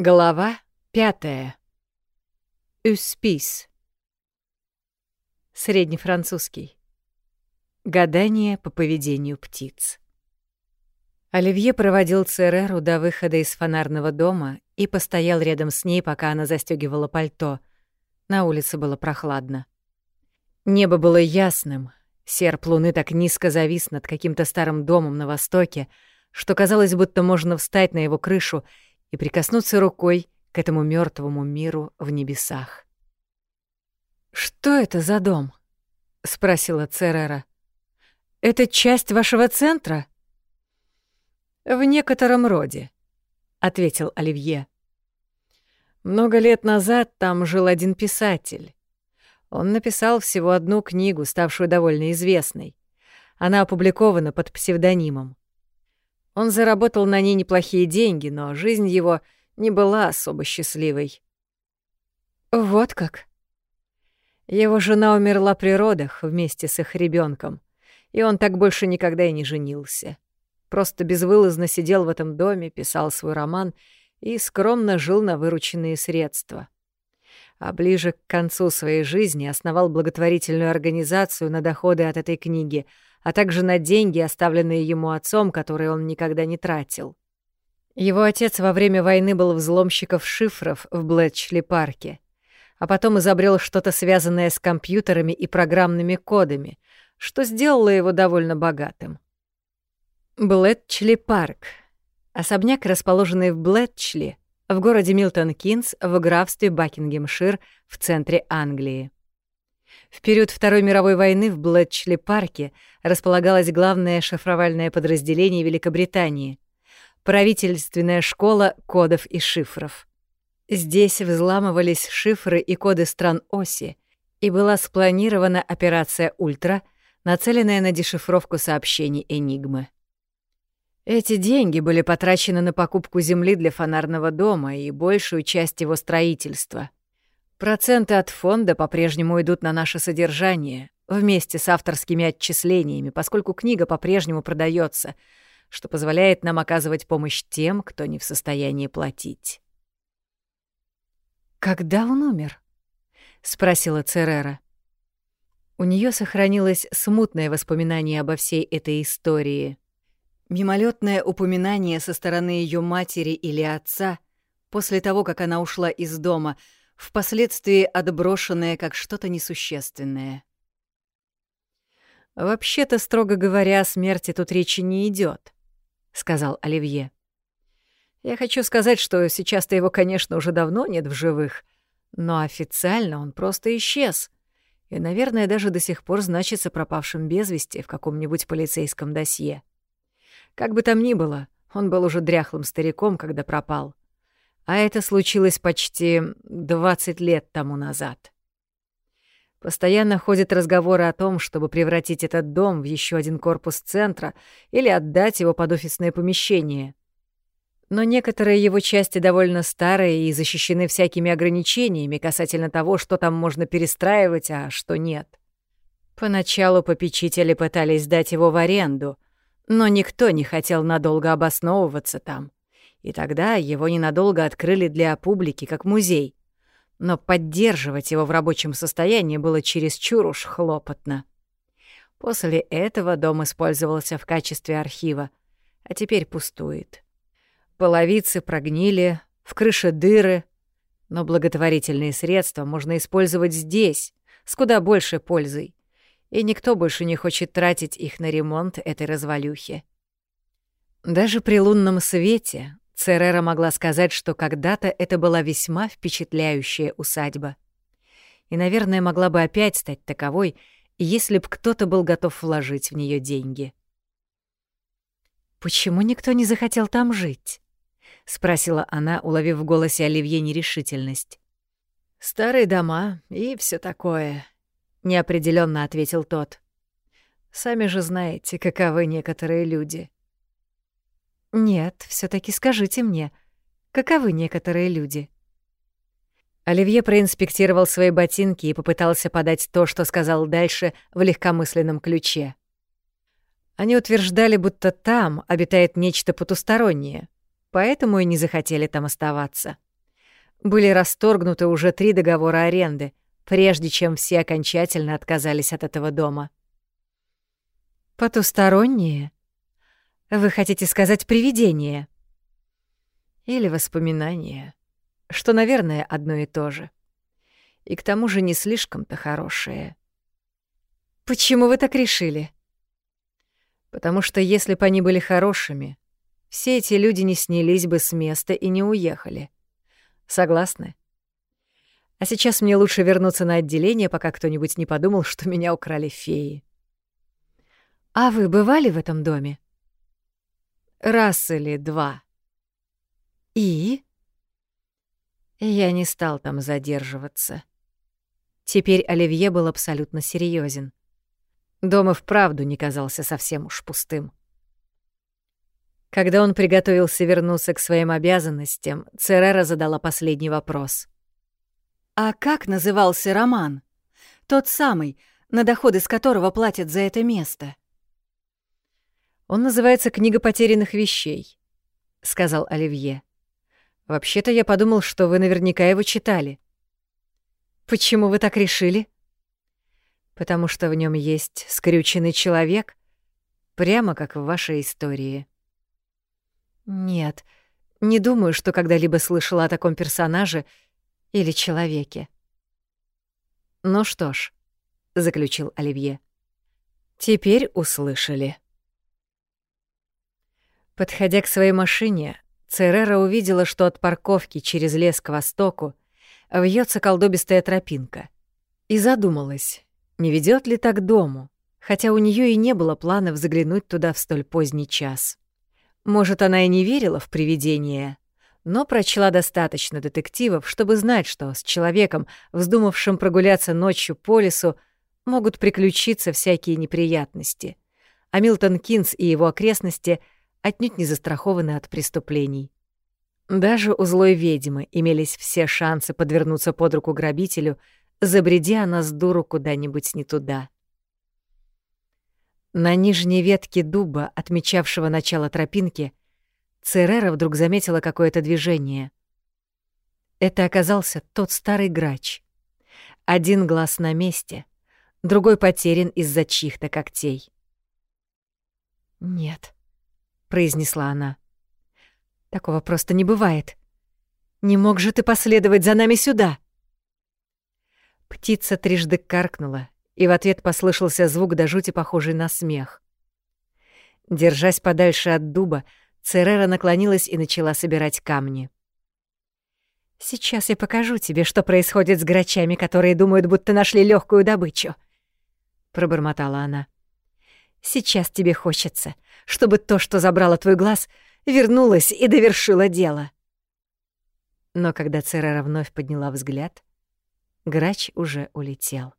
Глава пятая. Успис. Среднефранцузский. Гадание по поведению птиц. Оливье проводил Цереру до выхода из фонарного дома и постоял рядом с ней, пока она застегивала пальто. На улице было прохладно. Небо было ясным, серп луны так низко завис над каким-то старым домом на востоке, что казалось, будто можно встать на его крышу — и прикоснуться рукой к этому мертвому миру в небесах. «Что это за дом?» — спросила Церера. «Это часть вашего центра?» «В некотором роде», — ответил Оливье. «Много лет назад там жил один писатель. Он написал всего одну книгу, ставшую довольно известной. Она опубликована под псевдонимом. Он заработал на ней неплохие деньги, но жизнь его не была особо счастливой. Вот как. Его жена умерла при родах вместе с их ребенком, и он так больше никогда и не женился. Просто безвылазно сидел в этом доме, писал свой роман и скромно жил на вырученные средства. А ближе к концу своей жизни основал благотворительную организацию на доходы от этой книги — а также на деньги, оставленные ему отцом, которые он никогда не тратил. Его отец во время войны был взломщиком шифров в Блетчли-парке, а потом изобрел что-то связанное с компьютерами и программными кодами, что сделало его довольно богатым. Блетчли-парк — особняк, расположенный в Блетчли, в городе Милтон-Кинс в графстве Бакингемшир в центре Англии. В период Второй мировой войны в Блэтчли-парке располагалось главное шифровальное подразделение Великобритании — правительственная школа кодов и шифров. Здесь взламывались шифры и коды стран оси, и была спланирована операция «Ультра», нацеленная на дешифровку сообщений «Энигмы». Эти деньги были потрачены на покупку земли для фонарного дома и большую часть его строительства — Проценты от фонда по-прежнему идут на наше содержание, вместе с авторскими отчислениями, поскольку книга по-прежнему продается, что позволяет нам оказывать помощь тем, кто не в состоянии платить. «Когда он умер?» — спросила Церера. У нее сохранилось смутное воспоминание обо всей этой истории. Мимолетное упоминание со стороны ее матери или отца после того, как она ушла из дома — впоследствии отброшенное как что-то несущественное. «Вообще-то, строго говоря, о смерти тут речи не идет, сказал Оливье. «Я хочу сказать, что сейчас-то его, конечно, уже давно нет в живых, но официально он просто исчез» и, наверное, даже до сих пор значится пропавшим без вести в каком-нибудь полицейском досье. Как бы там ни было, он был уже дряхлым стариком, когда пропал. А это случилось почти 20 лет тому назад. Постоянно ходят разговоры о том, чтобы превратить этот дом в еще один корпус центра или отдать его под офисное помещение. Но некоторые его части довольно старые и защищены всякими ограничениями касательно того, что там можно перестраивать, а что нет. Поначалу попечители пытались сдать его в аренду, но никто не хотел надолго обосновываться там и тогда его ненадолго открыли для публики как музей. Но поддерживать его в рабочем состоянии было чересчур уж хлопотно. После этого дом использовался в качестве архива, а теперь пустует. Половицы прогнили, в крыше дыры, но благотворительные средства можно использовать здесь, с куда большей пользой, и никто больше не хочет тратить их на ремонт этой развалюхи. Даже при лунном свете Церера могла сказать, что когда-то это была весьма впечатляющая усадьба. И, наверное, могла бы опять стать таковой, если б кто-то был готов вложить в нее деньги. «Почему никто не захотел там жить?» — спросила она, уловив в голосе Оливье нерешительность. «Старые дома и все такое», — неопределенно ответил тот. «Сами же знаете, каковы некоторые люди». «Нет, все таки скажите мне, каковы некоторые люди?» Оливье проинспектировал свои ботинки и попытался подать то, что сказал дальше, в легкомысленном ключе. Они утверждали, будто там обитает нечто потустороннее, поэтому и не захотели там оставаться. Были расторгнуты уже три договора аренды, прежде чем все окончательно отказались от этого дома. Потусторонние? Вы хотите сказать привидение? Или воспоминания, что, наверное, одно и то же. И к тому же не слишком-то хорошее. Почему вы так решили? Потому что если бы они были хорошими, все эти люди не снялись бы с места и не уехали. Согласны? А сейчас мне лучше вернуться на отделение, пока кто-нибудь не подумал, что меня украли феи. А вы бывали в этом доме? Раз или два. И? Я не стал там задерживаться. Теперь Оливье был абсолютно серьезен. Дом и вправду не казался совсем уж пустым. Когда он приготовился вернуться к своим обязанностям, Церера задала последний вопрос. «А как назывался роман? Тот самый, на доходы с которого платят за это место?» «Он называется «Книга потерянных вещей», — сказал Оливье. «Вообще-то я подумал, что вы наверняка его читали». «Почему вы так решили?» «Потому что в нем есть скрюченный человек, прямо как в вашей истории». Нет, не думаю, что когда-либо слышала о таком персонаже или человеке. Ну что ж, заключил Оливье. Теперь услышали. Подходя к своей машине, Церера увидела, что от парковки через лес к востоку вьется колдобистая тропинка, и задумалась, не ведет ли так дому, хотя у нее и не было планов заглянуть туда в столь поздний час. Может, она и не верила в привидения, но прочла достаточно детективов, чтобы знать, что с человеком, вздумавшим прогуляться ночью по лесу, могут приключиться всякие неприятности, а Милтон Кинс и его окрестности отнюдь не застрахованы от преступлений. Даже у злой ведьмы имелись все шансы подвернуться под руку грабителю, забреди она с дуру куда-нибудь не туда. На нижней ветке дуба, отмечавшего начало тропинки, Церера вдруг заметила какое-то движение. Это оказался тот старый грач. Один глаз на месте, другой потерян из-за чьих-то когтей. «Нет», — произнесла она. «Такого просто не бывает. Не мог же ты последовать за нами сюда?» Птица трижды каркнула, и в ответ послышался звук до жути похожий на смех. Держась подальше от дуба, Церера наклонилась и начала собирать камни. «Сейчас я покажу тебе, что происходит с грачами, которые думают, будто нашли легкую добычу», — пробормотала она. «Сейчас тебе хочется, чтобы то, что забрало твой глаз, вернулось и довершило дело». Но когда Церера вновь подняла взгляд, грач уже улетел.